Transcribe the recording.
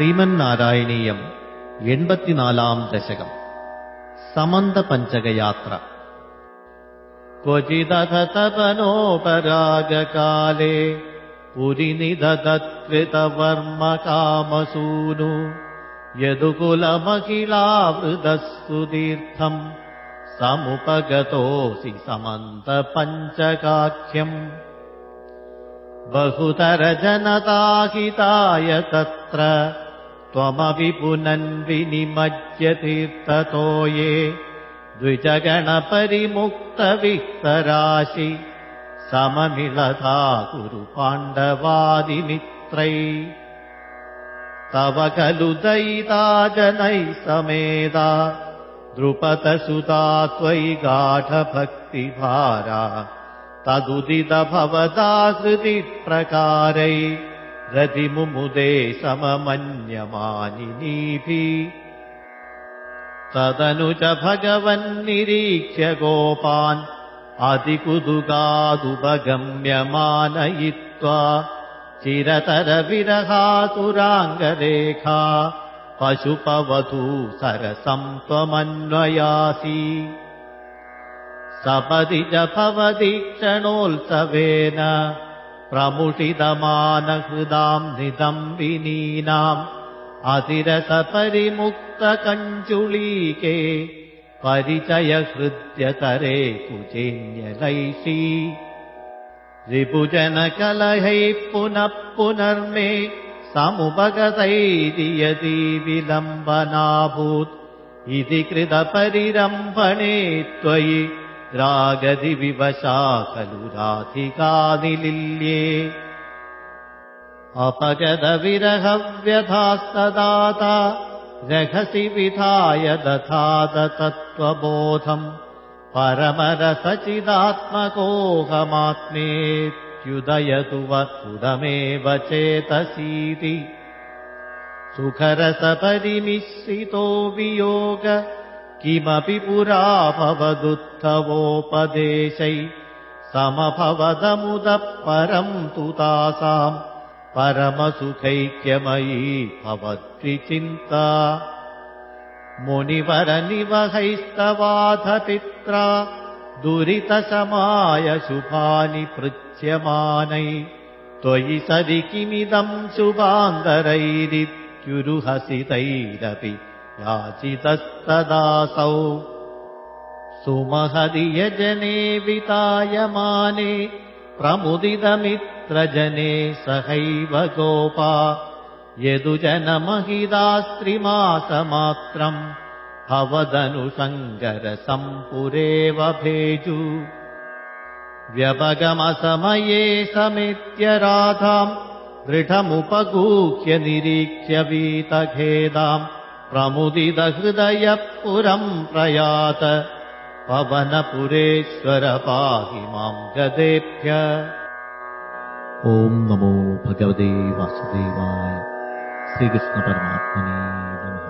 श्रीमन्नारायणीयम् एण्पतिनालाम् दशकम् समन्दपञ्चकयात्रा क्वचिदधतपनोपरागकाले पुरिनिदधत्कृतवर्मकामसूनु यदुकुलमखिलावृतस्तु तीर्थम् समुपगतोऽसि समन्तपञ्चकाख्यम् बहुतरजनताहिताय तत्र त्वमपि पुनन्विनिमज्यतीर्थतो ये द्विजगणपरिमुक्तवित्तराशि सममिलता कुरु पाण्डवादिमित्रै। तव खलु दयिता जनैः समेदा द्रुपदसुता त्वयि गाढभक्तिभारा तदुदित भवता हृदि प्रकारै रतिमुमुदे सममन्यमानिनीभि तदनु च भगवन्निरीक्ष्य गोपान् अधिकुदुगादुपगम्यमानयित्वा चिरतरविरहातुराङ्गरेखा पशुपवधू सरसम् त्वमन्वयासि सपदि च भवति क्षणोत्सवेन प्रमुषितमानहृदाम् निदम्बिनीनाम् अतिरसपरिमुक्तकञ्चुलीके परिचयहृद्यतरे कुचेन्यलैषी। रिपुजनकलहैः पुनः पुनर्मे समुपगतैरि यदि विलम्बनाभूत् इति कृतपरिरम्भणे त्वयि रागदिविवशा खलु राधिकानिलिल्ये अपगदविरहव्यथास्तदाता रहसि विधाय दधादतत्त्वबोधम् परमरसचिदात्मकोऽहमात्मेत्युदयतु वुदमेव चेतसीति। सुखरसपरिमिश्रितो वियोग किमपि पुरा भवदुत्थवोपदेशै समभवदमुदः परम् तु तासाम् परमसुखैक्यमयी भवद्विचिन्ता। मुनिवरनिवहैस्तवाधपित्रा दुरितशमाय शुभानि पृच्छ्यमानै। त्वयि सदि किमिदम् शुभान्तरैरित्युरुहसितैरपि याचितस्तदासौ। सुमहदियजने वितायमाने प्रमुदितमित्रजने सहैव गोपा। यदुजनमहिदास्त्रिमासमात्रम् भवदनुशङ्करसम्पुरेव भेजु। व्यपगमसमये समेत्य राधाम् दृढमुपगूह्य निरीक्ष्य वीतखेदाम् प्रमुदितहृदयः पुरम् प्रयात पवनपुरेश्वर पाहि माम् गदेभ्य। ॐ नमो भगवते वासुदेवाय श्रीकृष्णपरमात्मने नमः